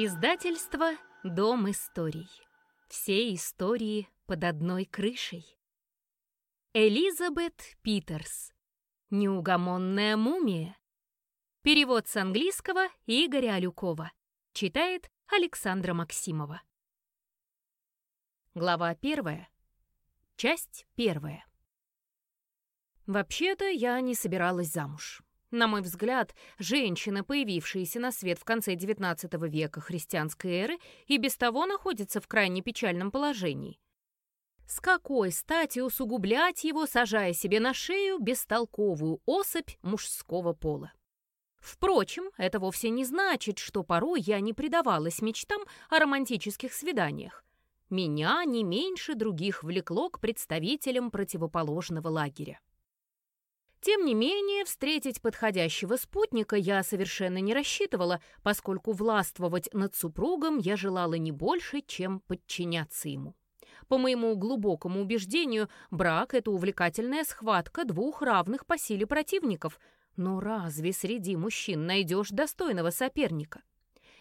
Издательство «Дом историй». Все истории под одной крышей. Элизабет Питерс. Неугомонная мумия. Перевод с английского Игоря Алюкова. Читает Александра Максимова. Глава первая. Часть первая. Вообще-то я не собиралась замуж. На мой взгляд, женщина, появившаяся на свет в конце XIX века христианской эры, и без того находится в крайне печальном положении. С какой стати усугублять его, сажая себе на шею бестолковую особь мужского пола? Впрочем, это вовсе не значит, что порой я не предавалась мечтам о романтических свиданиях. Меня не меньше других влекло к представителям противоположного лагеря. Тем не менее, встретить подходящего спутника я совершенно не рассчитывала, поскольку властвовать над супругом я желала не больше, чем подчиняться ему. По моему глубокому убеждению, брак — это увлекательная схватка двух равных по силе противников. Но разве среди мужчин найдешь достойного соперника?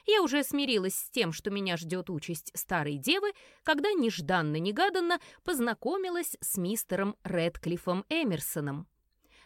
Я уже смирилась с тем, что меня ждет участь старой девы, когда нежданно-негаданно познакомилась с мистером Редклиффом Эмерсоном.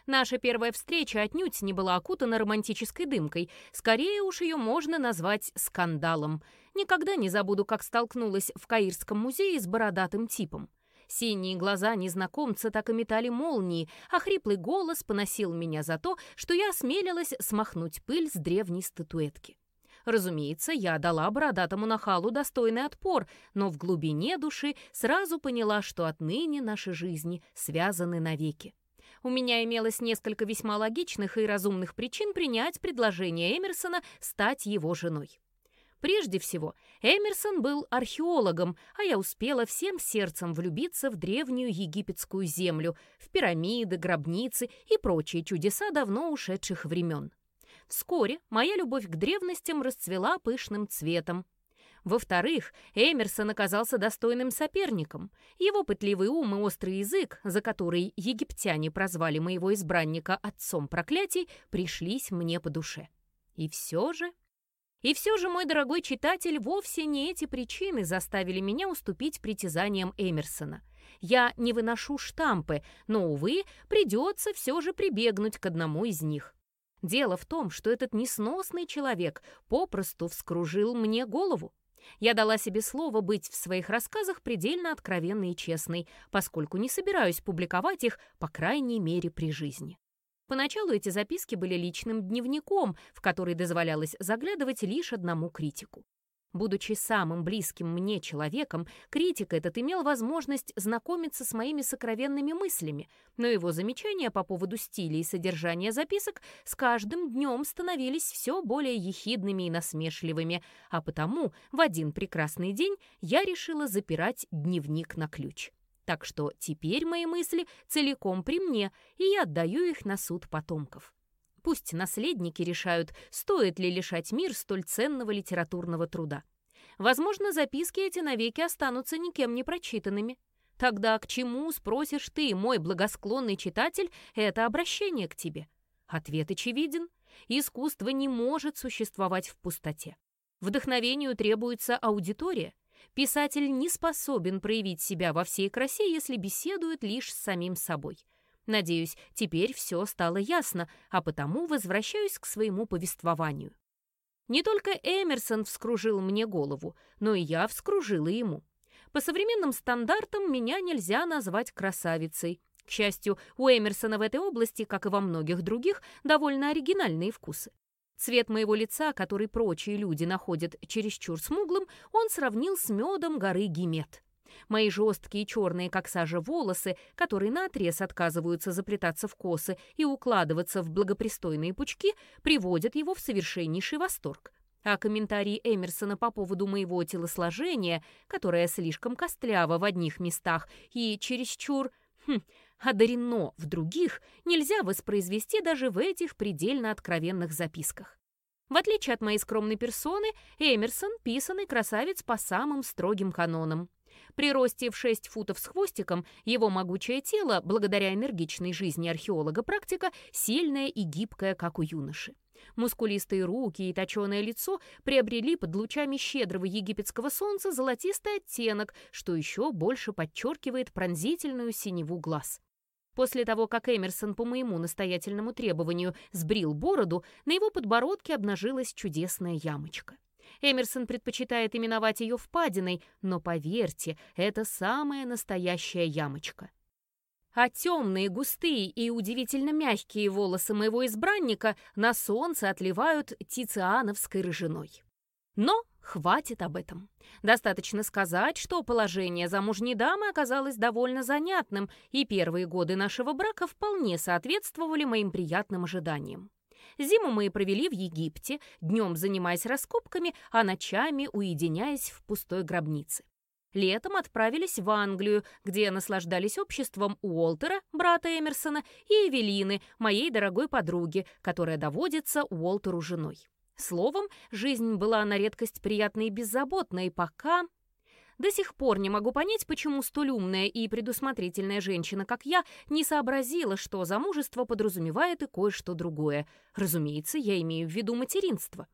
Наша первая встреча отнюдь не была окутана романтической дымкой, скорее уж ее можно назвать скандалом. Никогда не забуду, как столкнулась в Каирском музее с бородатым типом. Синие глаза незнакомца так и метали молнии, а хриплый голос поносил меня за то, что я осмелилась смахнуть пыль с древней статуэтки. Разумеется, я дала бородатому нахалу достойный отпор, но в глубине души сразу поняла, что отныне наши жизни связаны навеки у меня имелось несколько весьма логичных и разумных причин принять предложение Эмерсона стать его женой. Прежде всего, Эмерсон был археологом, а я успела всем сердцем влюбиться в древнюю египетскую землю, в пирамиды, гробницы и прочие чудеса давно ушедших времен. Вскоре моя любовь к древностям расцвела пышным цветом. Во-вторых, Эмерсон оказался достойным соперником. Его пытливый ум и острый язык, за который египтяне прозвали моего избранника отцом проклятий, пришлись мне по душе. И все же... И все же, мой дорогой читатель, вовсе не эти причины заставили меня уступить притязаниям Эмерсона. Я не выношу штампы, но, увы, придется все же прибегнуть к одному из них. Дело в том, что этот несносный человек попросту вскружил мне голову. Я дала себе слово быть в своих рассказах предельно откровенной и честной, поскольку не собираюсь публиковать их, по крайней мере, при жизни. Поначалу эти записки были личным дневником, в который дозволялось заглядывать лишь одному критику. Будучи самым близким мне человеком, критик этот имел возможность знакомиться с моими сокровенными мыслями, но его замечания по поводу стиля и содержания записок с каждым днем становились все более ехидными и насмешливыми, а потому в один прекрасный день я решила запирать дневник на ключ. Так что теперь мои мысли целиком при мне, и я отдаю их на суд потомков. Пусть наследники решают, стоит ли лишать мир столь ценного литературного труда. Возможно, записки эти навеки останутся никем не прочитанными. Тогда к чему, спросишь ты, мой благосклонный читатель, это обращение к тебе? Ответ очевиден. Искусство не может существовать в пустоте. Вдохновению требуется аудитория. Писатель не способен проявить себя во всей красе, если беседует лишь с самим собой. Надеюсь, теперь все стало ясно, а потому возвращаюсь к своему повествованию. Не только Эмерсон вскружил мне голову, но и я вскружила ему. По современным стандартам меня нельзя назвать красавицей. К счастью, у Эмерсона в этой области, как и во многих других, довольно оригинальные вкусы. Цвет моего лица, который прочие люди находят чересчур смуглым, он сравнил с медом горы Гимет. Мои жесткие черные, как сажа, волосы, которые наотрез отказываются заплетаться в косы и укладываться в благопристойные пучки, приводят его в совершеннейший восторг. А комментарии Эмерсона по поводу моего телосложения, которое слишком костляво в одних местах и чересчур хм, одарено в других, нельзя воспроизвести даже в этих предельно откровенных записках. В отличие от моей скромной персоны, Эмерсон — писанный красавец по самым строгим канонам. При росте в 6 футов с хвостиком его могучее тело, благодаря энергичной жизни археолога-практика, сильное и гибкое, как у юноши. Мускулистые руки и точеное лицо приобрели под лучами щедрого египетского солнца золотистый оттенок, что еще больше подчеркивает пронзительную синеву глаз. После того, как Эмерсон по моему настоятельному требованию сбрил бороду, на его подбородке обнажилась чудесная ямочка. Эмерсон предпочитает именовать ее впадиной, но поверьте, это самая настоящая ямочка. А темные, густые и удивительно мягкие волосы моего избранника на солнце отливают тициановской рыжиной. Но хватит об этом. Достаточно сказать, что положение замужней дамы оказалось довольно занятным, и первые годы нашего брака вполне соответствовали моим приятным ожиданиям. Зиму мы провели в Египте, днем занимаясь раскопками, а ночами уединяясь в пустой гробнице. Летом отправились в Англию, где наслаждались обществом Уолтера, брата Эмерсона, и Эвелины, моей дорогой подруги, которая доводится Уолтеру женой. Словом, жизнь была на редкость приятной и беззаботной, пока... До сих пор не могу понять, почему столь умная и предусмотрительная женщина, как я, не сообразила, что замужество подразумевает и кое-что другое. Разумеется, я имею в виду материнство.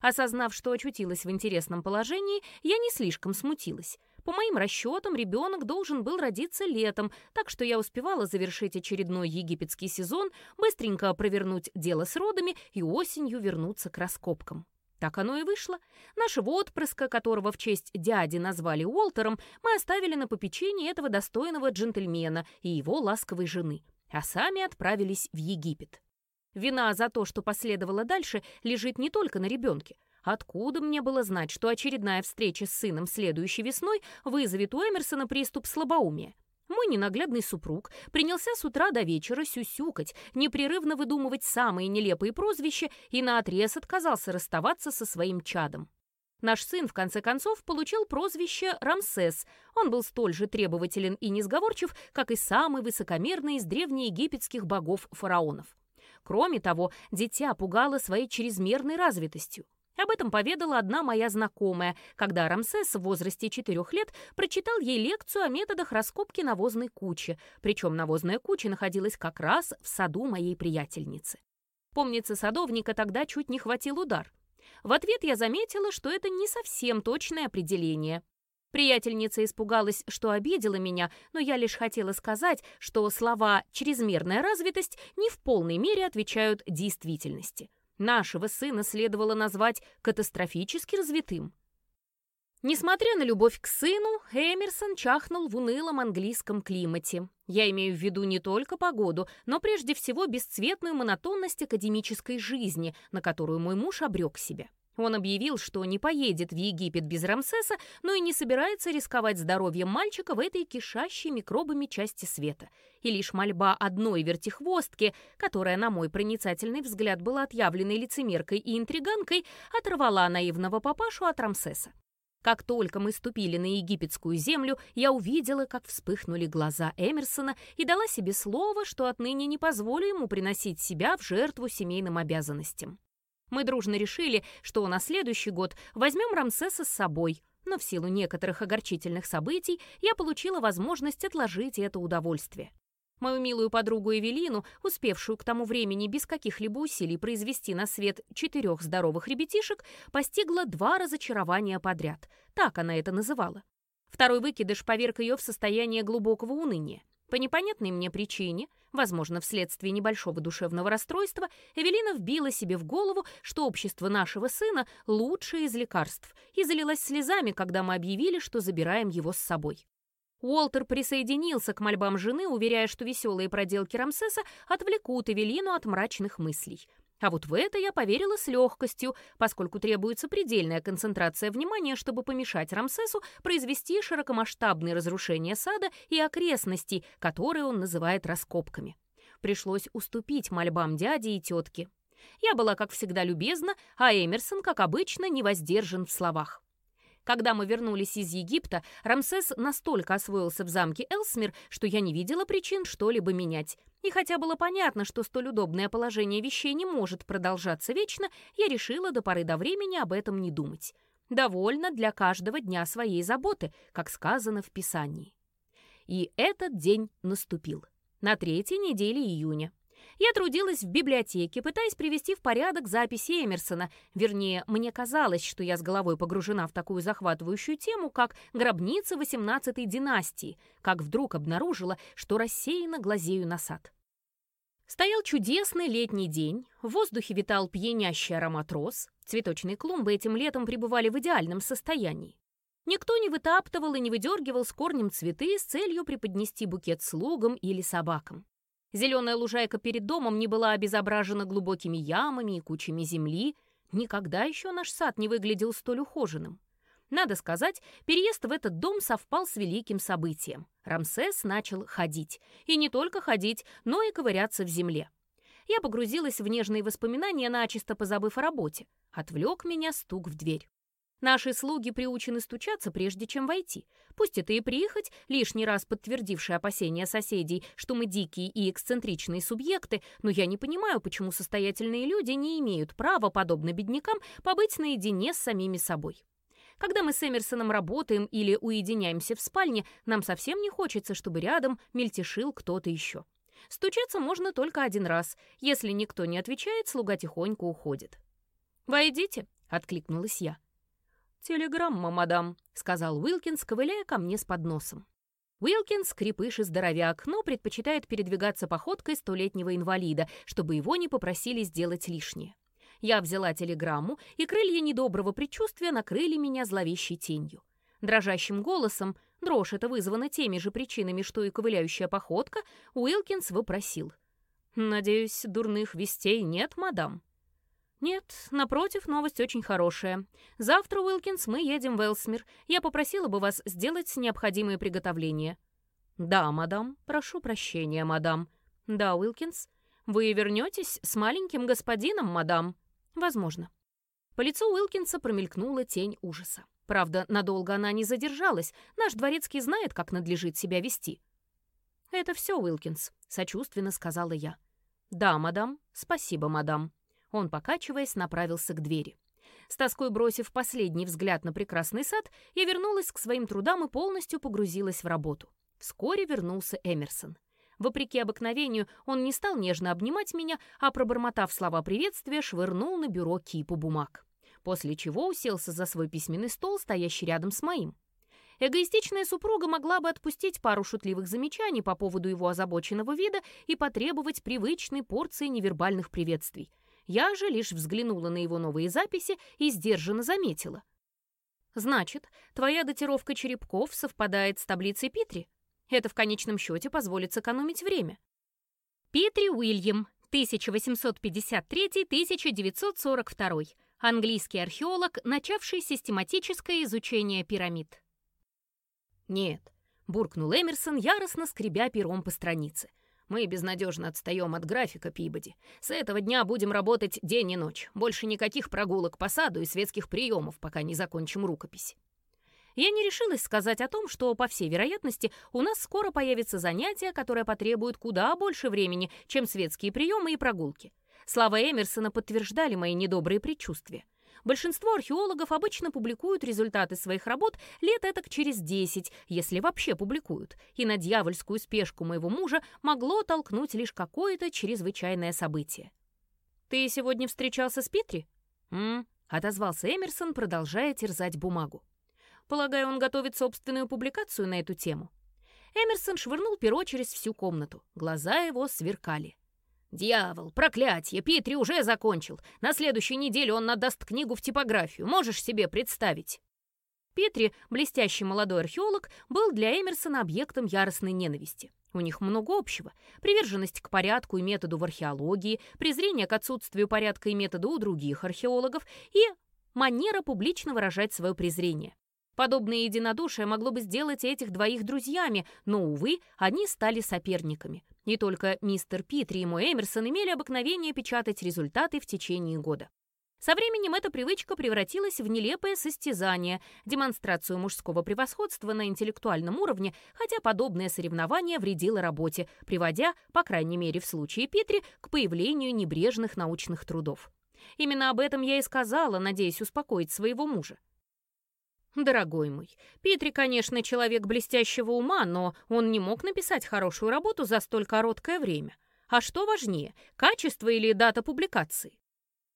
Осознав, что очутилась в интересном положении, я не слишком смутилась. По моим расчетам, ребенок должен был родиться летом, так что я успевала завершить очередной египетский сезон, быстренько провернуть дело с родами и осенью вернуться к раскопкам. Так оно и вышло. Нашего отпрыска, которого в честь дяди назвали Уолтером, мы оставили на попечении этого достойного джентльмена и его ласковой жены, а сами отправились в Египет. Вина за то, что последовало дальше, лежит не только на ребенке. Откуда мне было знать, что очередная встреча с сыном следующей весной вызовет у Эмерсона приступ слабоумия? Мой ненаглядный супруг принялся с утра до вечера сюсюкать, непрерывно выдумывать самые нелепые прозвища и наотрез отказался расставаться со своим чадом. Наш сын, в конце концов, получил прозвище Рамсес. Он был столь же требователен и несговорчив, как и самый высокомерный из древнеегипетских богов-фараонов. Кроме того, дитя пугало своей чрезмерной развитостью. Об этом поведала одна моя знакомая, когда Рамсес в возрасте четырех лет прочитал ей лекцию о методах раскопки навозной кучи, причем навозная куча находилась как раз в саду моей приятельницы. Помнится, садовника тогда чуть не хватил удар. В ответ я заметила, что это не совсем точное определение. Приятельница испугалась, что обидела меня, но я лишь хотела сказать, что слова «чрезмерная развитость» не в полной мере отвечают действительности. Нашего сына следовало назвать катастрофически развитым. Несмотря на любовь к сыну, Эмерсон чахнул в унылом английском климате. Я имею в виду не только погоду, но прежде всего бесцветную монотонность академической жизни, на которую мой муж обрек себя. Он объявил, что не поедет в Египет без Рамсеса, но и не собирается рисковать здоровьем мальчика в этой кишащей микробами части света. И лишь мольба одной вертихвостки, которая, на мой проницательный взгляд, была отъявленной лицемеркой и интриганкой, оторвала наивного папашу от Рамсеса. Как только мы ступили на египетскую землю, я увидела, как вспыхнули глаза Эмерсона и дала себе слово, что отныне не позволю ему приносить себя в жертву семейным обязанностям. Мы дружно решили, что на следующий год возьмем Рамсеса с собой, но в силу некоторых огорчительных событий я получила возможность отложить это удовольствие. Мою милую подругу Эвелину, успевшую к тому времени без каких-либо усилий произвести на свет четырех здоровых ребятишек, постигло два разочарования подряд. Так она это называла. Второй выкидыш поверг ее в состояние глубокого уныния. По непонятной мне причине, возможно, вследствие небольшого душевного расстройства, Эвелина вбила себе в голову, что общество нашего сына лучшее из лекарств, и залилась слезами, когда мы объявили, что забираем его с собой. Уолтер присоединился к мольбам жены, уверяя, что веселые проделки Рамсеса отвлекут Эвелину от мрачных мыслей — а вот в это я поверила с легкостью, поскольку требуется предельная концентрация внимания, чтобы помешать Рамсесу произвести широкомасштабные разрушения сада и окрестностей, которые он называет раскопками. Пришлось уступить мольбам дяди и тетки. Я была, как всегда, любезна, а Эмерсон, как обычно, невоздержан в словах. Когда мы вернулись из Египта, Рамсес настолько освоился в замке Элсмир, что я не видела причин что-либо менять. И хотя было понятно, что столь удобное положение вещей не может продолжаться вечно, я решила до поры до времени об этом не думать. Довольно для каждого дня своей заботы, как сказано в Писании. И этот день наступил. На третьей неделе июня. Я трудилась в библиотеке, пытаясь привести в порядок записи Эмерсона. Вернее, мне казалось, что я с головой погружена в такую захватывающую тему, как гробница XVIII династии, как вдруг обнаружила, что рассеянно глазею на сад. Стоял чудесный летний день, в воздухе витал пьянящий аромат роз, цветочные клумбы этим летом пребывали в идеальном состоянии. Никто не вытаптывал и не выдергивал с корнем цветы с целью преподнести букет слугам или собакам. Зеленая лужайка перед домом не была обезображена глубокими ямами и кучами земли. Никогда еще наш сад не выглядел столь ухоженным. Надо сказать, переезд в этот дом совпал с великим событием. Рамсес начал ходить. И не только ходить, но и ковыряться в земле. Я погрузилась в нежные воспоминания, начисто позабыв о работе. Отвлек меня стук в дверь. Наши слуги приучены стучаться, прежде чем войти. Пусть это и прихоть, лишний раз подтвердившая опасения соседей, что мы дикие и эксцентричные субъекты, но я не понимаю, почему состоятельные люди не имеют права, подобно беднякам, побыть наедине с самими собой. Когда мы с Эмерсоном работаем или уединяемся в спальне, нам совсем не хочется, чтобы рядом мельтешил кто-то еще. Стучаться можно только один раз. Если никто не отвечает, слуга тихонько уходит. «Войдите», — откликнулась я. «Телеграмма, мадам», — сказал Уилкинс, ковыляя ко мне с подносом. Уилкинс — крепыш и здоровяк, но предпочитает передвигаться походкой столетнего инвалида, чтобы его не попросили сделать лишнее. Я взяла телеграмму, и крылья недоброго предчувствия накрыли меня зловещей тенью. Дрожащим голосом, дрожь это вызвана теми же причинами, что и ковыляющая походка, Уилкинс вопросил. «Надеюсь, дурных вестей нет, мадам?» «Нет, напротив, новость очень хорошая. Завтра, Уилкинс, мы едем в Элсмир. Я попросила бы вас сделать необходимые приготовления». «Да, мадам. Прошу прощения, мадам». «Да, Уилкинс. Вы вернетесь с маленьким господином, мадам?» «Возможно». По лицу Уилкинса промелькнула тень ужаса. Правда, надолго она не задержалась. Наш дворецкий знает, как надлежит себя вести. «Это все, Уилкинс», — сочувственно сказала я. «Да, мадам. Спасибо, мадам». Он, покачиваясь, направился к двери. С тоской бросив последний взгляд на прекрасный сад, я вернулась к своим трудам и полностью погрузилась в работу. Вскоре вернулся Эмерсон. Вопреки обыкновению, он не стал нежно обнимать меня, а, пробормотав слова приветствия, швырнул на бюро кипу бумаг. После чего уселся за свой письменный стол, стоящий рядом с моим. Эгоистичная супруга могла бы отпустить пару шутливых замечаний по поводу его озабоченного вида и потребовать привычной порции невербальных приветствий. Я же лишь взглянула на его новые записи и сдержанно заметила. «Значит, твоя датировка черепков совпадает с таблицей Питри? Это в конечном счете позволит сэкономить время». Питри Уильям, 1853-1942, английский археолог, начавший систематическое изучение пирамид. «Нет», — буркнул Эмерсон, яростно скребя пером по странице. Мы безнадежно отстаем от графика Пибоди. С этого дня будем работать день и ночь. Больше никаких прогулок по саду и светских приемов, пока не закончим рукопись. Я не решилась сказать о том, что, по всей вероятности, у нас скоро появится занятие, которое потребует куда больше времени, чем светские приемы и прогулки. Слова Эмерсона подтверждали мои недобрые предчувствия. Большинство археологов обычно публикуют результаты своих работ лет этак через 10, если вообще публикуют, и на дьявольскую спешку моего мужа могло толкнуть лишь какое-то чрезвычайное событие. «Ты сегодня встречался с Питри?» «М-м», отозвался Эмерсон, продолжая терзать бумагу. «Полагаю, он готовит собственную публикацию на эту тему?» Эмерсон швырнул перо через всю комнату. Глаза его сверкали. «Дьявол, проклятие, Питри уже закончил. На следующей неделе он надаст книгу в типографию. Можешь себе представить?» Питри, блестящий молодой археолог, был для Эмерсона объектом яростной ненависти. У них много общего. Приверженность к порядку и методу в археологии, презрение к отсутствию порядка и метода у других археологов и манера публично выражать свое презрение. Подобное единодушие могло бы сделать этих двоих друзьями, но, увы, они стали соперниками. Не только мистер Питри и Эмерсон имели обыкновение печатать результаты в течение года. Со временем эта привычка превратилась в нелепое состязание, демонстрацию мужского превосходства на интеллектуальном уровне, хотя подобное соревнование вредило работе, приводя, по крайней мере в случае Питри, к появлению небрежных научных трудов. Именно об этом я и сказала, надеясь успокоить своего мужа. Дорогой мой, Питри, конечно, человек блестящего ума, но он не мог написать хорошую работу за столь короткое время. А что важнее, качество или дата публикации?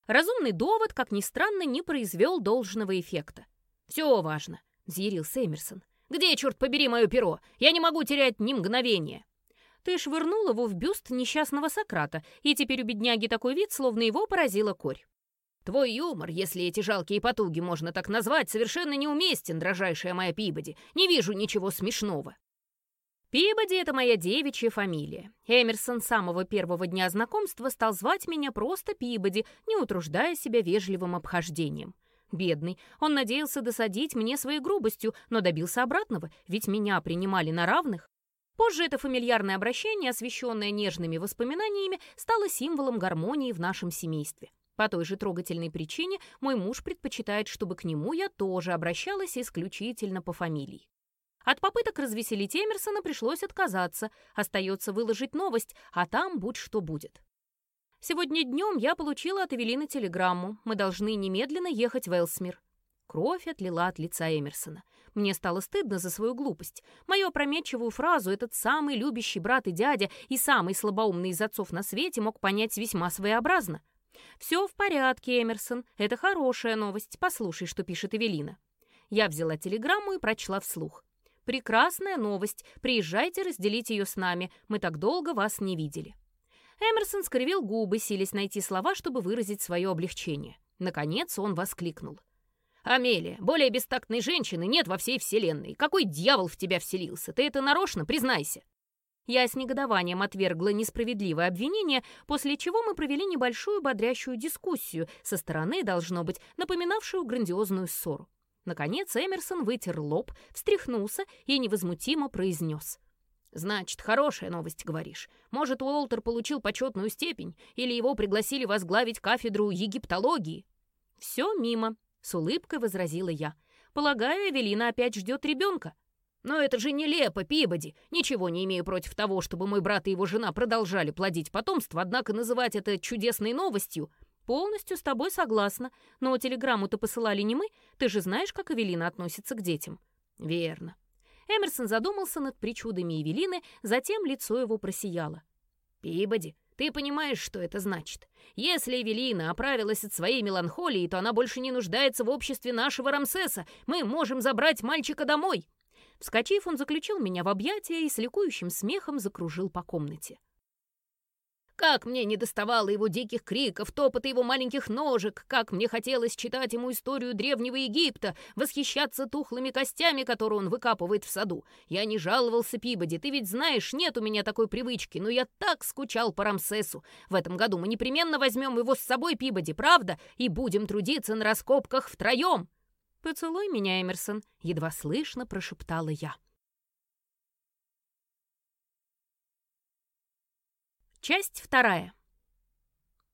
Разумный довод, как ни странно, не произвел должного эффекта. «Все важно», — взъярился Эмерсон. «Где, черт побери, мое перо? Я не могу терять ни мгновения». Ты швырнул его в бюст несчастного Сократа, и теперь у бедняги такой вид, словно его поразила корь. Твой юмор, если эти жалкие потуги можно так назвать, совершенно неуместен, дрожайшая моя Пибоди. Не вижу ничего смешного. Пибоди — это моя девичья фамилия. Эмерсон с самого первого дня знакомства стал звать меня просто Пибоди, не утруждая себя вежливым обхождением. Бедный, он надеялся досадить мне своей грубостью, но добился обратного, ведь меня принимали на равных. Позже это фамильярное обращение, освещенное нежными воспоминаниями, стало символом гармонии в нашем семействе. По той же трогательной причине мой муж предпочитает, чтобы к нему я тоже обращалась исключительно по фамилии. От попыток развеселить Эмерсона пришлось отказаться. Остается выложить новость, а там будь что будет. Сегодня днем я получила от Эвелины телеграмму. Мы должны немедленно ехать в Элсмир. Кровь отлила от лица Эмерсона. Мне стало стыдно за свою глупость. Мою опрометчивую фразу этот самый любящий брат и дядя и самый слабоумный из отцов на свете мог понять весьма своеобразно. «Все в порядке, Эмерсон. Это хорошая новость. Послушай, что пишет Эвелина». Я взяла телеграмму и прочла вслух. «Прекрасная новость. Приезжайте разделить ее с нами. Мы так долго вас не видели». Эмерсон скривил губы, силясь найти слова, чтобы выразить свое облегчение. Наконец он воскликнул. «Амелия, более бестактной женщины нет во всей вселенной. Какой дьявол в тебя вселился? Ты это нарочно, признайся!» Я с негодованием отвергла несправедливое обвинение, после чего мы провели небольшую бодрящую дискуссию, со стороны, должно быть, напоминавшую грандиозную ссору. Наконец Эмерсон вытер лоб, встряхнулся и невозмутимо произнес. «Значит, хорошая новость, говоришь. Может, Уолтер получил почетную степень, или его пригласили возглавить кафедру египтологии?» «Все мимо», — с улыбкой возразила я. «Полагаю, Эвелина опять ждет ребенка». «Но это же нелепо, Пибоди! Ничего не имею против того, чтобы мой брат и его жена продолжали плодить потомство, однако называть это чудесной новостью...» «Полностью с тобой согласна. Но телеграмму-то посылали не мы. Ты же знаешь, как Эвелина относится к детям». «Верно». Эмерсон задумался над причудами Эвелины, затем лицо его просияло. «Пибоди, ты понимаешь, что это значит? Если Эвелина оправилась от своей меланхолии, то она больше не нуждается в обществе нашего Рамсеса. Мы можем забрать мальчика домой». Вскочив, он заключил меня в объятия и с ликующим смехом закружил по комнате. Как мне не доставало его диких криков, топота его маленьких ножек, как мне хотелось читать ему историю древнего Египта, восхищаться тухлыми костями, которые он выкапывает в саду. Я не жаловался Пибоди, ты ведь знаешь, нет у меня такой привычки, но я так скучал по Рамсесу. В этом году мы непременно возьмем его с собой, Пибоди, правда, и будем трудиться на раскопках втроем. «Поцелуй меня, Эмерсон», — едва слышно прошептала я. Часть вторая.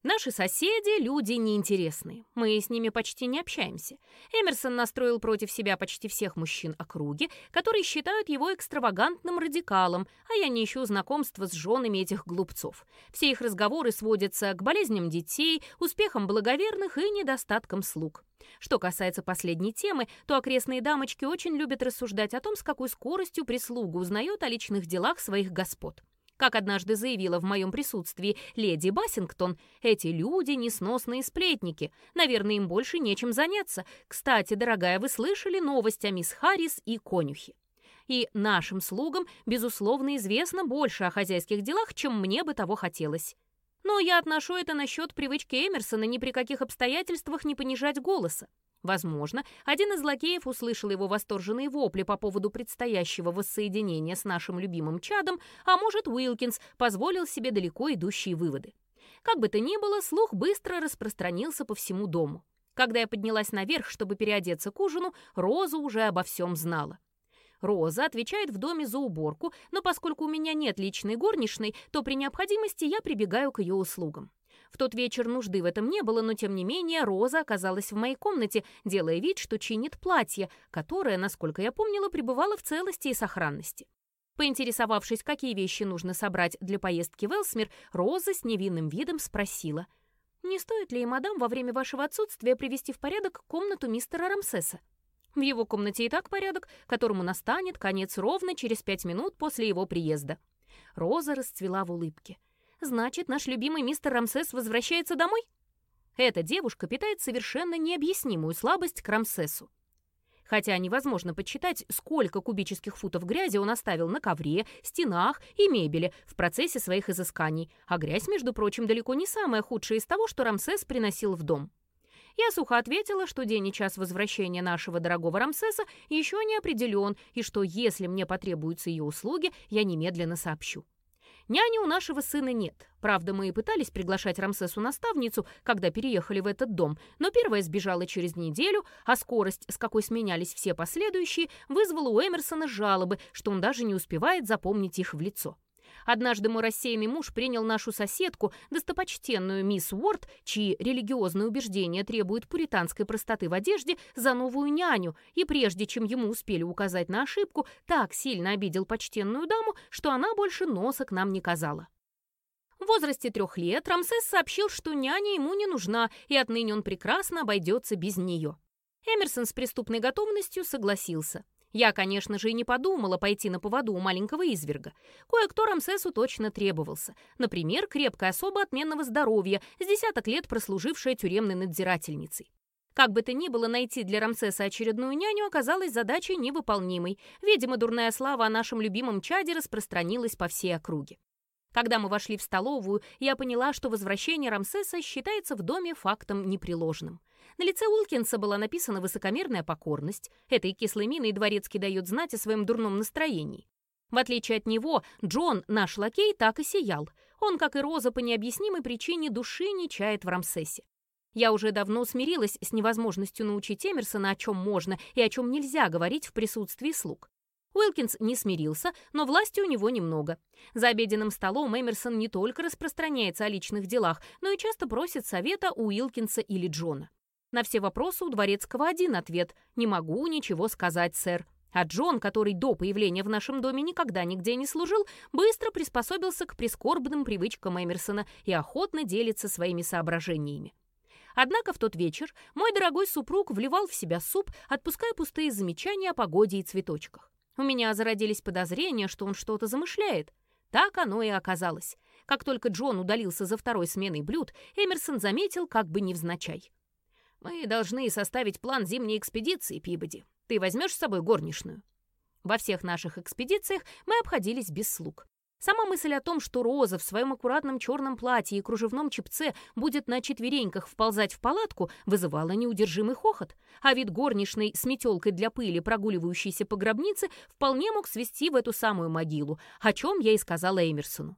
Наши соседи — люди неинтересные. Мы с ними почти не общаемся. Эмерсон настроил против себя почти всех мужчин округи, которые считают его экстравагантным радикалом, а я не ищу знакомства с женами этих глупцов. Все их разговоры сводятся к болезням детей, успехам благоверных и недостаткам слуг. Что касается последней темы, то окрестные дамочки очень любят рассуждать о том, с какой скоростью прислуга узнает о личных делах своих господ. Как однажды заявила в моем присутствии леди Бассингтон, эти люди — несносные сплетники. Наверное, им больше нечем заняться. Кстати, дорогая, вы слышали новость о мисс Харрис и конюхе? И нашим слугам, безусловно, известно больше о хозяйских делах, чем мне бы того хотелось. Но я отношу это насчет привычки Эмерсона ни при каких обстоятельствах не понижать голоса. Возможно, один из лакеев услышал его восторженные вопли по поводу предстоящего воссоединения с нашим любимым чадом, а может, Уилкинс позволил себе далеко идущие выводы. Как бы то ни было, слух быстро распространился по всему дому. Когда я поднялась наверх, чтобы переодеться к ужину, Роза уже обо всем знала. Роза отвечает в доме за уборку, но поскольку у меня нет личной горничной, то при необходимости я прибегаю к ее услугам. В тот вечер нужды в этом не было, но тем не менее Роза оказалась в моей комнате, делая вид, что чинит платье, которое, насколько я помнила, пребывало в целости и сохранности. Поинтересовавшись, какие вещи нужно собрать для поездки в Элсмир, Роза с невинным видом спросила, «Не стоит ли, мадам, во время вашего отсутствия привести в порядок комнату мистера Рамсеса?» В его комнате и так порядок, которому настанет конец ровно через пять минут после его приезда. Роза расцвела в улыбке. Значит, наш любимый мистер Рамсес возвращается домой? Эта девушка питает совершенно необъяснимую слабость к Рамсесу. Хотя невозможно подсчитать, сколько кубических футов грязи он оставил на ковре, стенах и мебели в процессе своих изысканий, а грязь, между прочим, далеко не самая худшая из того, что Рамсес приносил в дом. Я сухо ответила, что день и час возвращения нашего дорогого Рамсеса еще не определен, и что если мне потребуются ее услуги, я немедленно сообщу. Няни у нашего сына нет. Правда, мы и пытались приглашать Рамсесу наставницу, когда переехали в этот дом, но первая сбежала через неделю, а скорость, с какой сменялись все последующие, вызвала у Эмерсона жалобы, что он даже не успевает запомнить их в лицо. Однажды мой рассеянный муж принял нашу соседку, достопочтенную мисс Уорд, чьи религиозные убеждения требуют пуританской простоты в одежде, за новую няню, и прежде чем ему успели указать на ошибку, так сильно обидел почтенную даму, что она больше носа к нам не казала. В возрасте трех лет Рамсес сообщил, что няня ему не нужна, и отныне он прекрасно обойдется без нее. Эмерсон с преступной готовностью согласился. Я, конечно же, и не подумала пойти на поводу у маленького изверга. Кое-кто Рамсесу точно требовался. Например, крепкая особа отменного здоровья, с десяток лет прослужившая тюремной надзирательницей. Как бы то ни было, найти для Рамсеса очередную няню оказалось задачей невыполнимой. Видимо, дурная слава о нашем любимом чаде распространилась по всей округе. Когда мы вошли в столовую, я поняла, что возвращение Рамсеса считается в доме фактом непреложным. На лице Уилкинса была написана высокомерная покорность. Этой кислой миной дворецкий дает знать о своем дурном настроении. В отличие от него, Джон, наш лакей, так и сиял. Он, как и Роза, по необъяснимой причине души не чает в Рамсесе. Я уже давно смирилась с невозможностью научить Эмерсона, о чем можно и о чем нельзя говорить в присутствии слуг. Уилкинс не смирился, но власти у него немного. За обеденным столом Эмерсон не только распространяется о личных делах, но и часто просит совета у Уилкинса или Джона. На все вопросы у Дворецкого один ответ «Не могу ничего сказать, сэр». А Джон, который до появления в нашем доме никогда нигде не служил, быстро приспособился к прискорбным привычкам Эмерсона и охотно делится своими соображениями. Однако в тот вечер мой дорогой супруг вливал в себя суп, отпуская пустые замечания о погоде и цветочках. У меня зародились подозрения, что он что-то замышляет. Так оно и оказалось. Как только Джон удалился за второй сменой блюд, Эмерсон заметил, как бы невзначай. «Мы должны составить план зимней экспедиции, Пибоди. Ты возьмешь с собой горничную?» Во всех наших экспедициях мы обходились без слуг. Сама мысль о том, что Роза в своем аккуратном черном платье и кружевном чепце будет на четвереньках вползать в палатку, вызывала неудержимый хохот, а вид горничной с метелкой для пыли, прогуливающейся по гробнице, вполне мог свести в эту самую могилу, о чем я и сказала Эмерсону.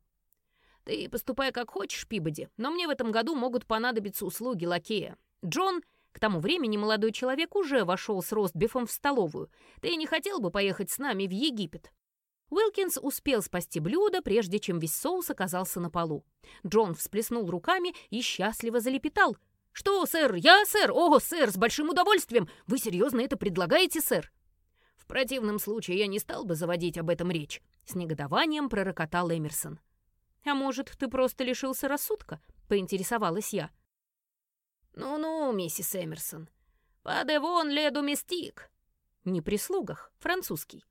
«Ты поступай как хочешь, Пибоди, но мне в этом году могут понадобиться услуги лакея. Джон...» К тому времени молодой человек уже вошел с ростбифом в столовую. «Ты не хотел бы поехать с нами в Египет?» Уилкинс успел спасти блюдо, прежде чем весь соус оказался на полу. Джон всплеснул руками и счастливо залепетал. «Что, сэр? Я, сэр? О, сэр, с большим удовольствием! Вы серьезно это предлагаете, сэр?» «В противном случае я не стал бы заводить об этом речь», — с негодованием пророкотал Эмерсон. «А может, ты просто лишился рассудка?» — поинтересовалась я. «Ну-ну, миссис Эмерсон, падевон ле доместик». «Не при слугах, французский»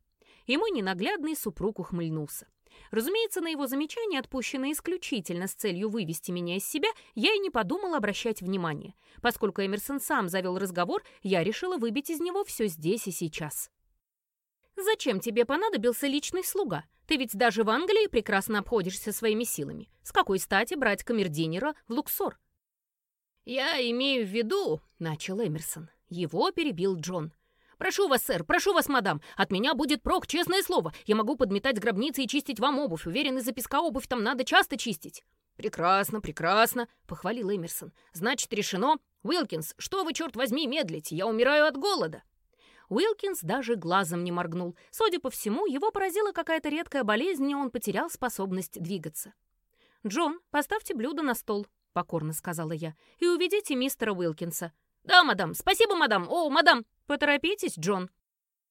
и мой ненаглядный супруг ухмыльнулся. Разумеется, на его замечание, отпущенное исключительно с целью вывести меня из себя, я и не подумала обращать внимание. Поскольку Эмерсон сам завел разговор, я решила выбить из него все здесь и сейчас. «Зачем тебе понадобился личный слуга? Ты ведь даже в Англии прекрасно обходишься своими силами. С какой стати брать камердинера в Луксор?» «Я имею в виду», — начал Эмерсон. Его перебил Джон. «Прошу вас, сэр, прошу вас, мадам, от меня будет прок, честное слово. Я могу подметать гробницы и чистить вам обувь. Уверен, из-за песка обувь там надо часто чистить». «Прекрасно, прекрасно», — похвалил Эмерсон. «Значит, решено. Уилкинс, что вы, черт возьми, медлите? Я умираю от голода». Уилкинс даже глазом не моргнул. Судя по всему, его поразила какая-то редкая болезнь, и он потерял способность двигаться. «Джон, поставьте блюдо на стол», — покорно сказала я, — «и уведите мистера Уилкинса». «Да, мадам, спасибо, мадам. О, мадам, «Поторопитесь, Джон».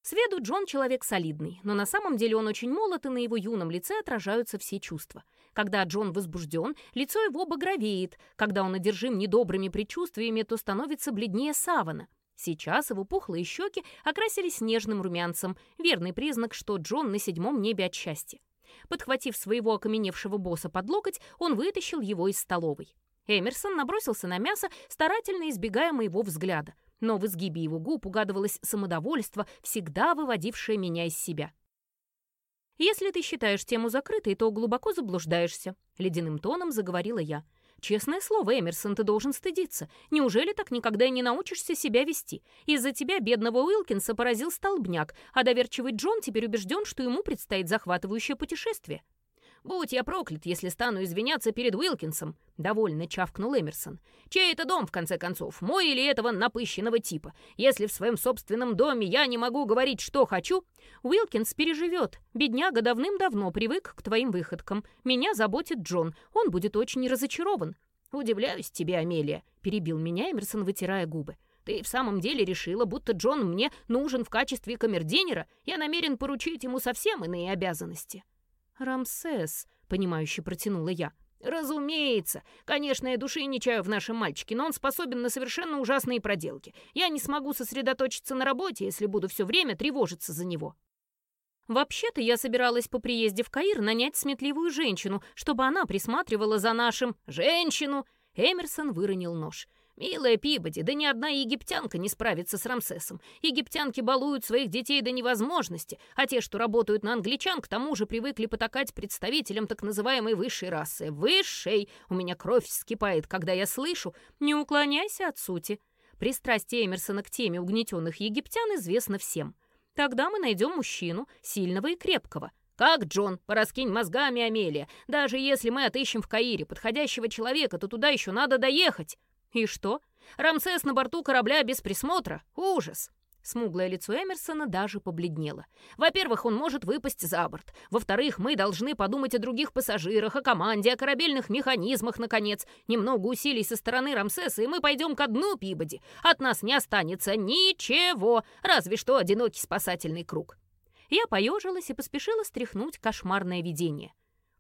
С виду Джон человек солидный, но на самом деле он очень молод, и на его юном лице отражаются все чувства. Когда Джон возбужден, лицо его багровеет. Когда он одержим недобрыми предчувствиями, то становится бледнее савана. Сейчас его пухлые щеки окрасились нежным румянцем, верный признак, что Джон на седьмом небе от счастья. Подхватив своего окаменевшего босса под локоть, он вытащил его из столовой. Эмерсон набросился на мясо, старательно избегая моего взгляда, но в изгибе его губ угадывалось самодовольство, всегда выводившее меня из себя. «Если ты считаешь тему закрытой, то глубоко заблуждаешься», — ледяным тоном заговорила я. «Честное слово, Эмерсон, ты должен стыдиться. Неужели так никогда и не научишься себя вести? Из-за тебя бедного Уилкинса поразил столбняк, а доверчивый Джон теперь убежден, что ему предстоит захватывающее путешествие. «Будь я проклят, если стану извиняться перед Уилкинсом», — довольно чавкнул Эмерсон. «Чей это дом, в конце концов, мой или этого напыщенного типа? Если в своем собственном доме я не могу говорить, что хочу...» «Уилкинс переживет. Бедняга давным-давно привык к твоим выходкам. Меня заботит Джон. Он будет очень разочарован». «Удивляюсь тебе, Амелия», — перебил меня Эмерсон, вытирая губы. «Ты в самом деле решила, будто Джон мне нужен в качестве камердинера? Я намерен поручить ему совсем иные обязанности». «Рамсес», — понимающе протянула я. «Разумеется. Конечно, я души не чаю в нашем мальчике, но он способен на совершенно ужасные проделки. Я не смогу сосредоточиться на работе, если буду все время тревожиться за него». «Вообще-то я собиралась по приезде в Каир нанять сметливую женщину, чтобы она присматривала за нашим...» «Женщину!» Эмерсон выронил нож. «Милая Пибоди, да ни одна египтянка не справится с Рамсесом. Египтянки балуют своих детей до невозможности, а те, что работают на англичан, к тому же привыкли потакать представителям так называемой высшей расы. Высшей! У меня кровь вскипает, когда я слышу. Не уклоняйся от сути. Пристрастие Эмерсона к теме угнетенных египтян известно всем. Тогда мы найдем мужчину, сильного и крепкого». «Как, Джон, пораскинь мозгами, Амелия. Даже если мы отыщем в Каире подходящего человека, то туда еще надо доехать». «И что? Рамсес на борту корабля без присмотра? Ужас!» Смуглое лицо Эмерсона даже побледнело. «Во-первых, он может выпасть за борт. Во-вторых, мы должны подумать о других пассажирах, о команде, о корабельных механизмах, наконец. Немного усилий со стороны Рамсеса, и мы пойдем ко дну Пибоди. От нас не останется ничего, разве что одинокий спасательный круг». Я поежилась и поспешила стряхнуть кошмарное видение.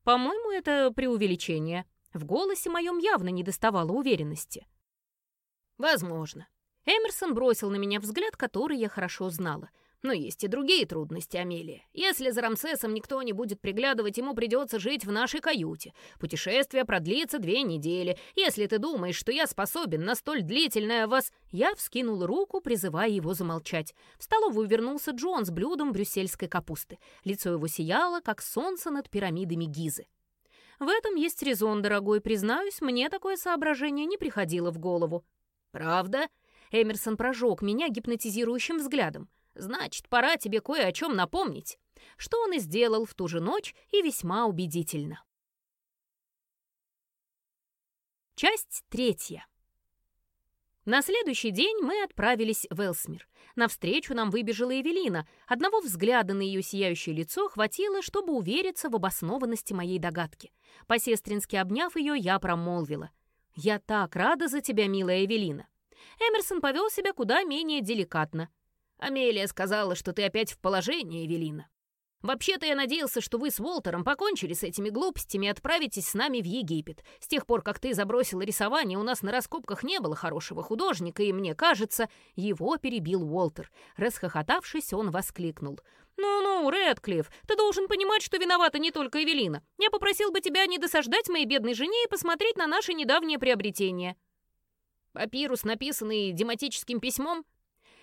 «По-моему, это преувеличение». В голосе моем явно не доставало уверенности. «Возможно». Эмерсон бросил на меня взгляд, который я хорошо знала. Но есть и другие трудности, Амелия. Если за Рамсесом никто не будет приглядывать, ему придется жить в нашей каюте. Путешествие продлится две недели. Если ты думаешь, что я способен на столь длительное вас...» Я вскинул руку, призывая его замолчать. В столовую вернулся Джон с блюдом брюссельской капусты. Лицо его сияло, как солнце над пирамидами Гизы. В этом есть резон, дорогой, признаюсь, мне такое соображение не приходило в голову. «Правда?» Эмерсон прожег меня гипнотизирующим взглядом. «Значит, пора тебе кое о чем напомнить». Что он и сделал в ту же ночь и весьма убедительно. Часть третья. На следующий день мы отправились в Элсмир. Навстречу нам выбежала Эвелина. Одного взгляда на ее сияющее лицо хватило, чтобы увериться в обоснованности моей догадки. По-сестрински обняв ее, я промолвила. «Я так рада за тебя, милая Эвелина». Эмерсон повел себя куда менее деликатно. «Амелия сказала, что ты опять в положении, Эвелина. Вообще-то я надеялся, что вы с Уолтером покончили с этими глупостями и отправитесь с нами в Египет. С тех пор, как ты забросила рисование, у нас на раскопках не было хорошего художника, и мне кажется, его перебил Уолтер. Расхохотавшись, он воскликнул. «Ну-ну, Рэдклифф, ты должен понимать, что виновата не только Эвелина. Я попросил бы тебя не досаждать моей бедной жене и посмотреть на наше недавнее приобретение». «Папирус, написанный дематическим письмом?»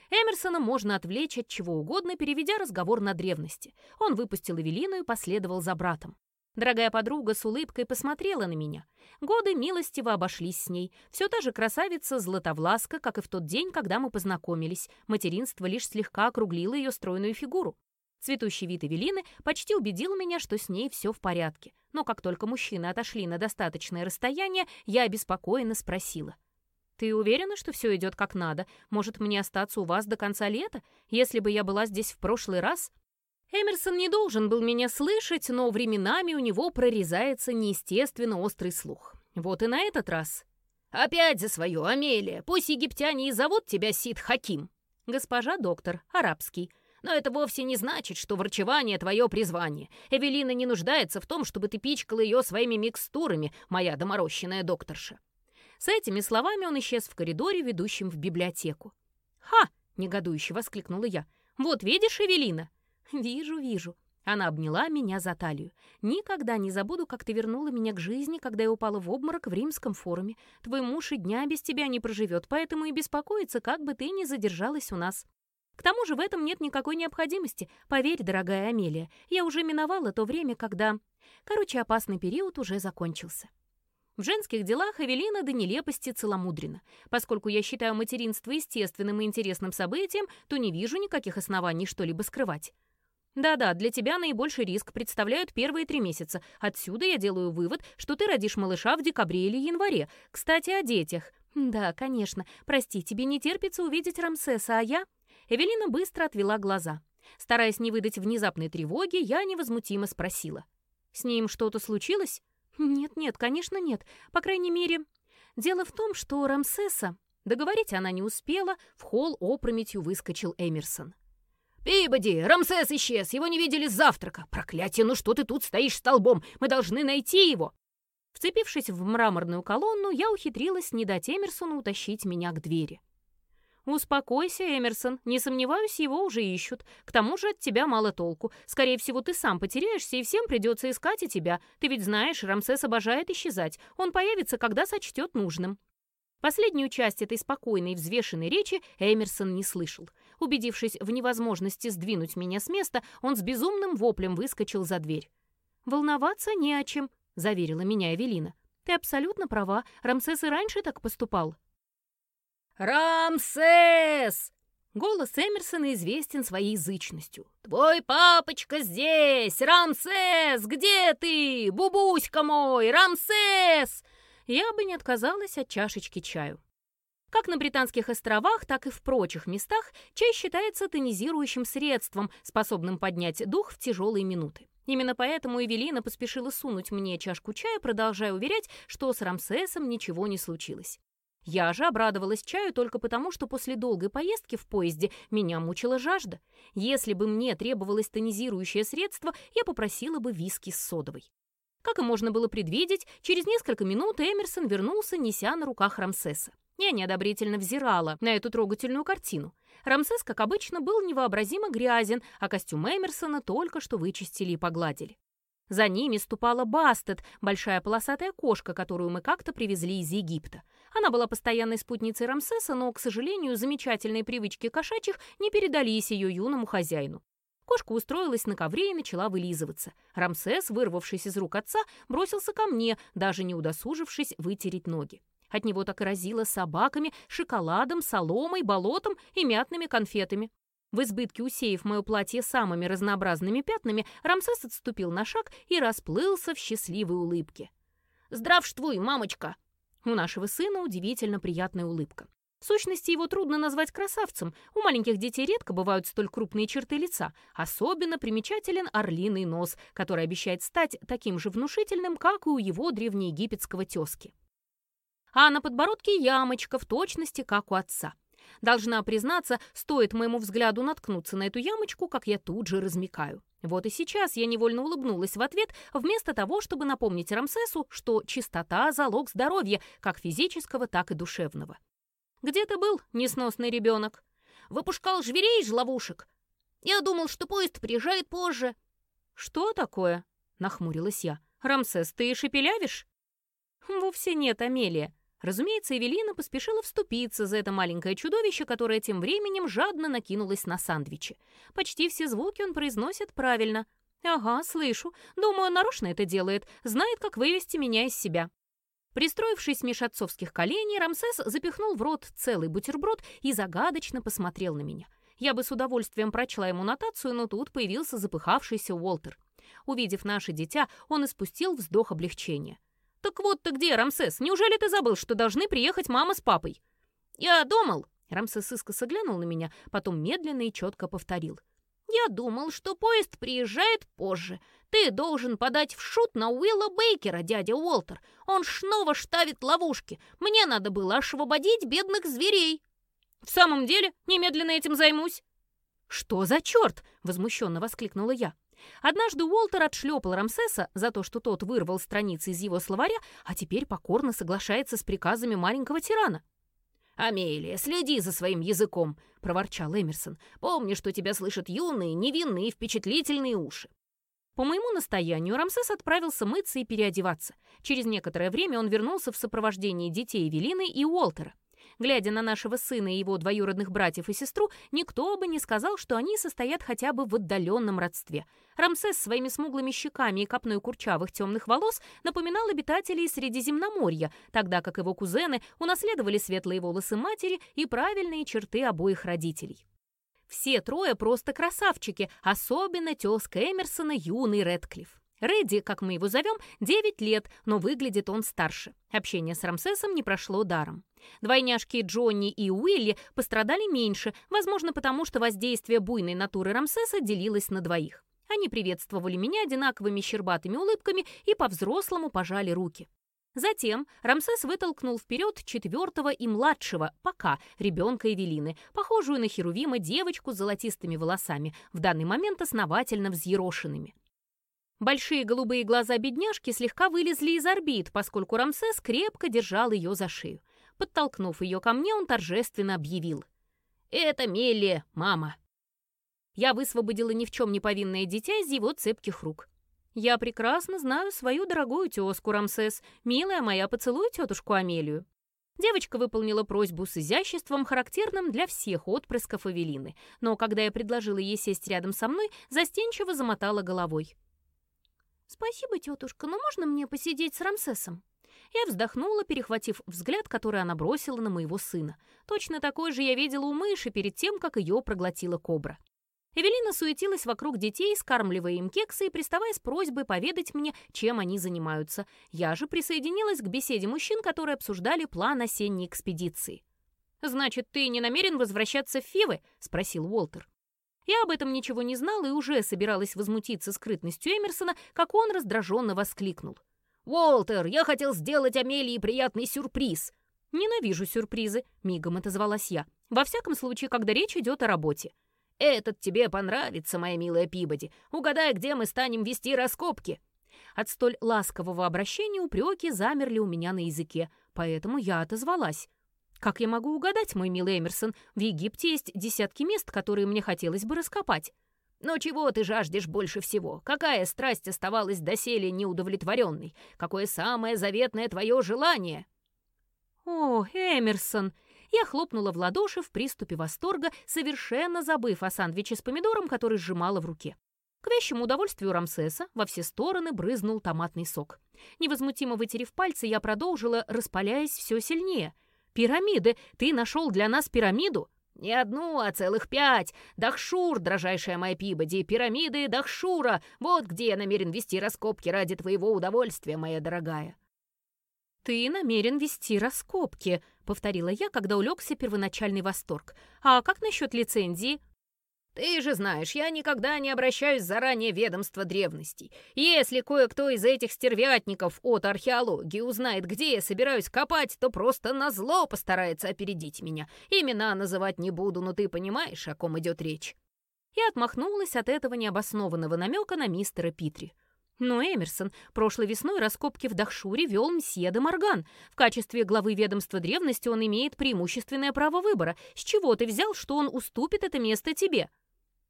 Эмерсона можно отвлечь от чего угодно, переведя разговор на древности. Он выпустил Эвелину и последовал за братом. Дорогая подруга с улыбкой посмотрела на меня. Годы милостиво обошлись с ней. Все та же красавица Златовласка, как и в тот день, когда мы познакомились. Материнство лишь слегка округлило ее стройную фигуру. Цветущий вид Эвелины почти убедил меня, что с ней все в порядке. Но как только мужчины отошли на достаточное расстояние, я обеспокоенно спросила — «Ты уверена, что все идет как надо? Может, мне остаться у вас до конца лета? Если бы я была здесь в прошлый раз...» Эмерсон не должен был меня слышать, но временами у него прорезается неестественно острый слух. Вот и на этот раз. «Опять за свое, Амелия! Пусть египтяне и зовут тебя Сид Хаким!» «Госпожа доктор, арабский». Но это вовсе не значит, что врачевание — твое призвание. Эвелина не нуждается в том, чтобы ты пичкала ее своими микстурами, моя доморощенная докторша. С этими словами он исчез в коридоре, ведущем в библиотеку. «Ха!» — негодующе воскликнула я. «Вот видишь, Эвелина?» «Вижу, вижу». Она обняла меня за талию. «Никогда не забуду, как ты вернула меня к жизни, когда я упала в обморок в римском форуме. Твой муж и дня без тебя не проживет, поэтому и беспокоится, как бы ты ни задержалась у нас. К тому же в этом нет никакой необходимости. Поверь, дорогая Амелия, я уже миновала то время, когда... Короче, опасный период уже закончился». В женских делах Эвелина до нелепости целомудрена. Поскольку я считаю материнство естественным и интересным событием, то не вижу никаких оснований что-либо скрывать. Да-да, для тебя наибольший риск представляют первые три месяца. Отсюда я делаю вывод, что ты родишь малыша в декабре или январе. Кстати, о детях. Да, конечно. Прости, тебе не терпится увидеть Рамсеса, а я... Эвелина быстро отвела глаза. Стараясь не выдать внезапной тревоги, я невозмутимо спросила. «С ним что-то случилось?» «Нет-нет, конечно нет. По крайней мере...» Дело в том, что Рамсеса... Договорить она не успела, в холл опрометью выскочил Эмерсон. «Пибоди! Рамсес исчез! Его не видели с завтрака! Проклятие, ну что ты тут стоишь столбом? Мы должны найти его!» Вцепившись в мраморную колонну, я ухитрилась не дать Эмерсону утащить меня к двери. «Успокойся, Эмерсон. Не сомневаюсь, его уже ищут. К тому же от тебя мало толку. Скорее всего, ты сам потеряешься, и всем придется искать и тебя. Ты ведь знаешь, Рамсес обожает исчезать. Он появится, когда сочтет нужным». Последнюю часть этой спокойной взвешенной речи Эмерсон не слышал. Убедившись в невозможности сдвинуть меня с места, он с безумным воплем выскочил за дверь. «Волноваться не о чем», — заверила меня Эвелина. «Ты абсолютно права. Рамсес и раньше так поступал». «Рамсес!» Голос Эмерсона известен своей язычностью. «Твой папочка здесь! Рамсес! Где ты? Бубуська мой! Рамсес!» Я бы не отказалась от чашечки чаю. Как на Британских островах, так и в прочих местах чай считается тонизирующим средством, способным поднять дух в тяжелые минуты. Именно поэтому Эвелина поспешила сунуть мне чашку чая, продолжая уверять, что с Рамсесом ничего не случилось. Я же обрадовалась чаю только потому, что после долгой поездки в поезде меня мучила жажда. Если бы мне требовалось тонизирующее средство, я попросила бы виски с содовой. Как и можно было предвидеть, через несколько минут Эмерсон вернулся, неся на руках Рамсеса. Я неодобрительно взирала на эту трогательную картину. Рамсес, как обычно, был невообразимо грязен, а костюм Эмерсона только что вычистили и погладили. За ними ступала Бастет, большая полосатая кошка, которую мы как-то привезли из Египта. Она была постоянной спутницей Рамсеса, но, к сожалению, замечательные привычки кошачьих не передались ее юному хозяину. Кошка устроилась на ковре и начала вылизываться. Рамсес, вырвавшись из рук отца, бросился ко мне, даже не удосужившись вытереть ноги. От него так и разило собаками, шоколадом, соломой, болотом и мятными конфетами. В избытке усеяв мое платье самыми разнообразными пятнами, Рамсес отступил на шаг и расплылся в счастливой улыбке. «Здравствуй, мамочка!» У нашего сына удивительно приятная улыбка. В сущности, его трудно назвать красавцем. У маленьких детей редко бывают столь крупные черты лица. Особенно примечателен орлиный нос, который обещает стать таким же внушительным, как и у его древнеегипетского тезки а на подбородке ямочка в точности, как у отца. Должна признаться, стоит моему взгляду наткнуться на эту ямочку, как я тут же размекаю. Вот и сейчас я невольно улыбнулась в ответ, вместо того, чтобы напомнить Рамсесу, что чистота – залог здоровья, как физического, так и душевного. «Где ты был, несносный ребенок?» «Выпускал зверей из ловушек. Я думал, что поезд приезжает позже». «Что такое?» – нахмурилась я. «Рамсес, ты шепелявишь?» «Вовсе нет, Амелия. Разумеется, Эвелина поспешила вступиться за это маленькое чудовище, которое тем временем жадно накинулось на сандвичи. Почти все звуки он произносит правильно. «Ага, слышу. Думаю, нарочно это делает. Знает, как вывести меня из себя». Пристроившись меж отцовских коленей, Рамсес запихнул в рот целый бутерброд и загадочно посмотрел на меня. Я бы с удовольствием прочла ему нотацию, но тут появился запыхавшийся Уолтер. Увидев наше дитя, он испустил вздох облегчения. «Так вот ты где, Рамсес? Неужели ты забыл, что должны приехать мама с папой?» «Я думал...» Рамсес искоса глянул на меня, потом медленно и четко повторил. «Я думал, что поезд приезжает позже. Ты должен подать в шут на Уилла Бейкера, дядя Уолтер. Он снова штавит ловушки. Мне надо было освободить бедных зверей». «В самом деле, немедленно этим займусь». «Что за черт?» — возмущенно воскликнула я. Однажды Уолтер отшлепал Рамсеса за то, что тот вырвал страницы из его словаря, а теперь покорно соглашается с приказами маленького тирана. «Амелия, следи за своим языком», — проворчал Эмерсон. «Помни, что тебя слышат юные, невинные и впечатлительные уши». По моему настоянию Рамсес отправился мыться и переодеваться. Через некоторое время он вернулся в сопровождении детей Эвелины и Уолтера. Глядя на нашего сына и его двоюродных братьев и сестру, никто бы не сказал, что они состоят хотя бы в отдаленном родстве. Рамсес своими смуглыми щеками и копной курчавых темных волос напоминал обитателей Средиземноморья, тогда как его кузены унаследовали светлые волосы матери и правильные черты обоих родителей. Все трое просто красавчики, особенно тезка Эмерсона, юный Редклифф. Редди, как мы его зовем, 9 лет, но выглядит он старше. Общение с Рамсесом не прошло даром. Двойняшки Джонни и Уилли пострадали меньше, возможно, потому что воздействие буйной натуры Рамсеса делилось на двоих. Они приветствовали меня одинаковыми щербатыми улыбками и по-взрослому пожали руки. Затем Рамсес вытолкнул вперед четвертого и младшего, пока, ребенка Эвелины, похожую на Херувима девочку с золотистыми волосами, в данный момент основательно взъерошенными. Большие голубые глаза бедняжки слегка вылезли из орбит, поскольку Рамсес крепко держал ее за шею. Подтолкнув ее ко мне, он торжественно объявил. «Это Мелли, мама!» Я высвободила ни в чем не повинное дитя из его цепких рук. «Я прекрасно знаю свою дорогую тезку, Рамсес. Милая моя, поцелуй тетушку Амелию». Девочка выполнила просьбу с изяществом, характерным для всех отпрысков Эвелины, но когда я предложила ей сесть рядом со мной, застенчиво замотала головой. «Спасибо, тетушка, но можно мне посидеть с Рамсесом?» Я вздохнула, перехватив взгляд, который она бросила на моего сына. Точно такой же я видела у мыши перед тем, как ее проглотила кобра. Эвелина суетилась вокруг детей, скармливая им кексы и приставая с просьбой поведать мне, чем они занимаются. Я же присоединилась к беседе мужчин, которые обсуждали план осенней экспедиции. «Значит, ты не намерен возвращаться в Фивы?» — спросил Уолтер. Я об этом ничего не знала и уже собиралась возмутиться скрытностью Эмерсона, как он раздраженно воскликнул. «Уолтер, я хотел сделать Амелии приятный сюрприз!» «Ненавижу сюрпризы», — мигом отозвалась я. «Во всяком случае, когда речь идет о работе». «Этот тебе понравится, моя милая Пибоди. Угадай, где мы станем вести раскопки». От столь ласкового обращения упреки замерли у меня на языке, поэтому я отозвалась. Как я могу угадать, мой милый Эмерсон, в Египте есть десятки мест, которые мне хотелось бы раскопать. Но чего ты жаждешь больше всего? Какая страсть оставалась доселе неудовлетворенной? Какое самое заветное твое желание?» «О, Эмерсон!» Я хлопнула в ладоши в приступе восторга, совершенно забыв о сандвиче с помидором, который сжимала в руке. К вещему удовольствию Рамсеса во все стороны брызнул томатный сок. Невозмутимо вытерев пальцы, я продолжила, распаляясь все сильнее — «Пирамиды! Ты нашел для нас пирамиду?» «Не одну, а целых пять! Дахшур, дрожайшая моя Пибоди, пирамиды Дахшура! Вот где я намерен вести раскопки ради твоего удовольствия, моя дорогая!» «Ты намерен вести раскопки», — повторила я, когда улегся первоначальный восторг. «А как насчет лицензии?» Ты же знаешь, я никогда не обращаюсь заранее ведомство древностей. Если кое-кто из этих стервятников от археологии узнает, где я собираюсь копать, то просто назло постарается опередить меня. Имена называть не буду, но ты понимаешь, о ком идет речь». Я отмахнулась от этого необоснованного намека на мистера Питри. Но Эмерсон прошлой весной раскопки в Дахшуре вел мсье де Морган. В качестве главы ведомства древности он имеет преимущественное право выбора. С чего ты взял, что он уступит это место тебе?»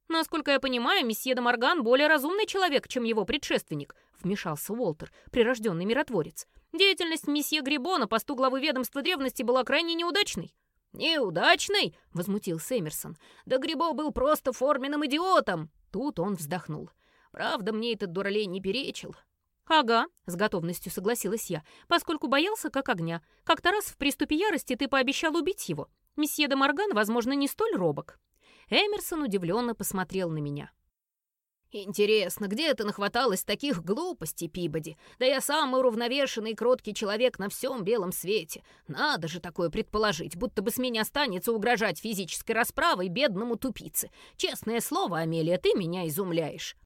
«Насколько я понимаю, месье де Морган более разумный человек, чем его предшественник», — вмешался Уолтер, прирожденный миротворец. «Деятельность месье Грибо на посту главы ведомства древности была крайне неудачной». «Неудачный?» — возмутился Эмерсон. «Да Грибо был просто форменным идиотом!» Тут он вздохнул. «Правда, мне этот дуралей не перечил». «Ага», — с готовностью согласилась я, поскольку боялся как огня. Как-то раз в приступе ярости ты пообещал убить его. Месье де Морган, возможно, не столь робок. Эмерсон удивленно посмотрел на меня. «Интересно, где ты нахваталась таких глупостей, Пибоди? Да я самый уравновешенный и кроткий человек на всем белом свете. Надо же такое предположить, будто бы с меня останется угрожать физической расправой бедному тупице. Честное слово, Амелия, ты меня изумляешь».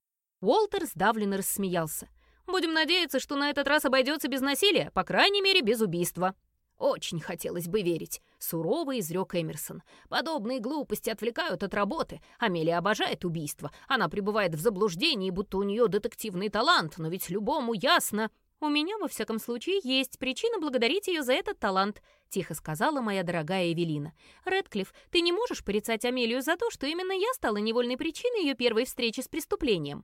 Уолтер сдавленно рассмеялся. «Будем надеяться, что на этот раз обойдется без насилия, по крайней мере, без убийства». «Очень хотелось бы верить», — сурово изрек Эмерсон. «Подобные глупости отвлекают от работы. Амелия обожает убийство. Она пребывает в заблуждении, будто у нее детективный талант, но ведь любому ясно...» «У меня, во всяком случае, есть причина благодарить ее за этот талант», — тихо сказала моя дорогая Эвелина. «Рэдклифф, ты не можешь порицать Амелию за то, что именно я стала невольной причиной ее первой встречи с преступлением».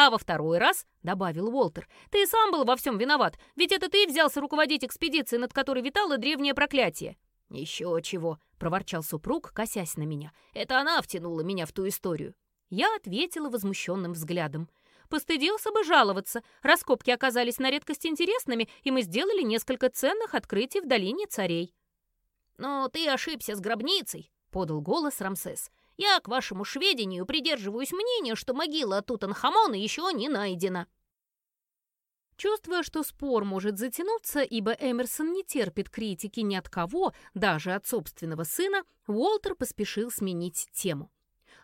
А во второй раз, — добавил Уолтер, — ты сам был во всем виноват, ведь это ты взялся руководить экспедицией, над которой витало древнее проклятие. «Еще чего», — проворчал супруг, косясь на меня. «Это она втянула меня в ту историю». Я ответила возмущенным взглядом. Постыдился бы жаловаться. Раскопки оказались на редкость интересными, и мы сделали несколько ценных открытий в долине царей. «Но ты ошибся с гробницей», — подал голос Рамсес. «Я, к вашему шведению, придерживаюсь мнения, что могила Тутанхамона еще не найдена». Чувствуя, что спор может затянуться, ибо Эмерсон не терпит критики ни от кого, даже от собственного сына, Уолтер поспешил сменить тему.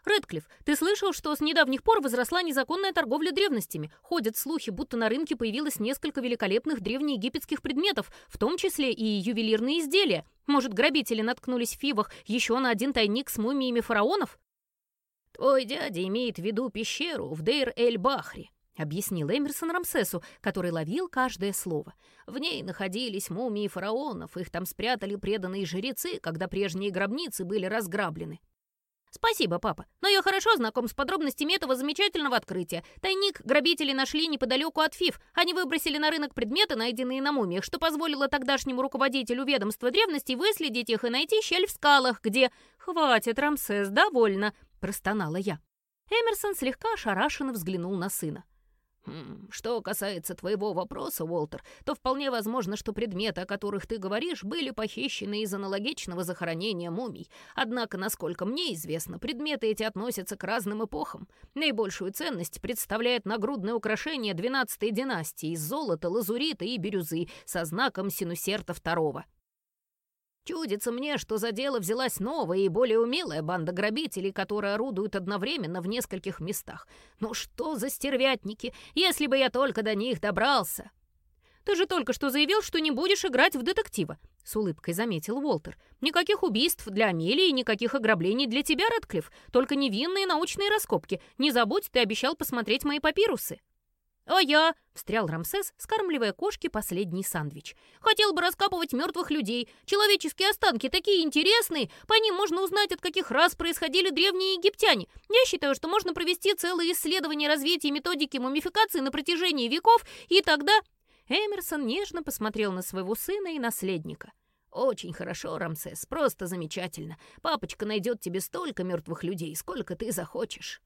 «Рэдклифф, ты слышал, что с недавних пор возросла незаконная торговля древностями? Ходят слухи, будто на рынке появилось несколько великолепных древнеегипетских предметов, в том числе и ювелирные изделия. Может, грабители наткнулись в Фивах еще на один тайник с мумиями фараонов?» «Твой дядя имеет в виду пещеру в Дейр-эль-Бахре», — объяснил Эмерсон Рамсесу, который ловил каждое слово. «В ней находились мумии фараонов, их там спрятали преданные жрецы, когда прежние гробницы были разграблены. «Спасибо, папа, но я хорошо знаком с подробностями этого замечательного открытия. Тайник грабители нашли неподалеку от ФИФ. Они выбросили на рынок предметы, найденные на мумиях, что позволило тогдашнему руководителю ведомства древности выследить их и найти щель в скалах, где... «Хватит, Рамсес, довольно», — простонала я. Эмерсон слегка ошарашенно взглянул на сына. Что касается твоего вопроса, Уолтер, то вполне возможно, что предметы, о которых ты говоришь, были похищены из аналогичного захоронения мумий. Однако, насколько мне известно, предметы эти относятся к разным эпохам. Наибольшую ценность представляет нагрудное украшение 12-й династии из золота, лазурита и бирюзы со знаком Синусерта II. Чудится мне, что за дело взялась новая и более умелая банда грабителей, которые орудуют одновременно в нескольких местах. Ну что за стервятники, если бы я только до них добрался!» «Ты же только что заявил, что не будешь играть в детектива», — с улыбкой заметил Уолтер. «Никаких убийств для Амелии, никаких ограблений для тебя, Рэдклифф, только невинные научные раскопки. Не забудь, ты обещал посмотреть мои папирусы». «А я...» — встрял Рамсес, скармливая кошке последний сандвич. «Хотел бы раскапывать мертвых людей. Человеческие останки такие интересные. По ним можно узнать, от каких раз происходили древние египтяне. Я считаю, что можно провести целое исследование развития методики мумификации на протяжении веков, и тогда...» Эмерсон нежно посмотрел на своего сына и наследника. «Очень хорошо, Рамсес, просто замечательно. Папочка найдет тебе столько мертвых людей, сколько ты захочешь».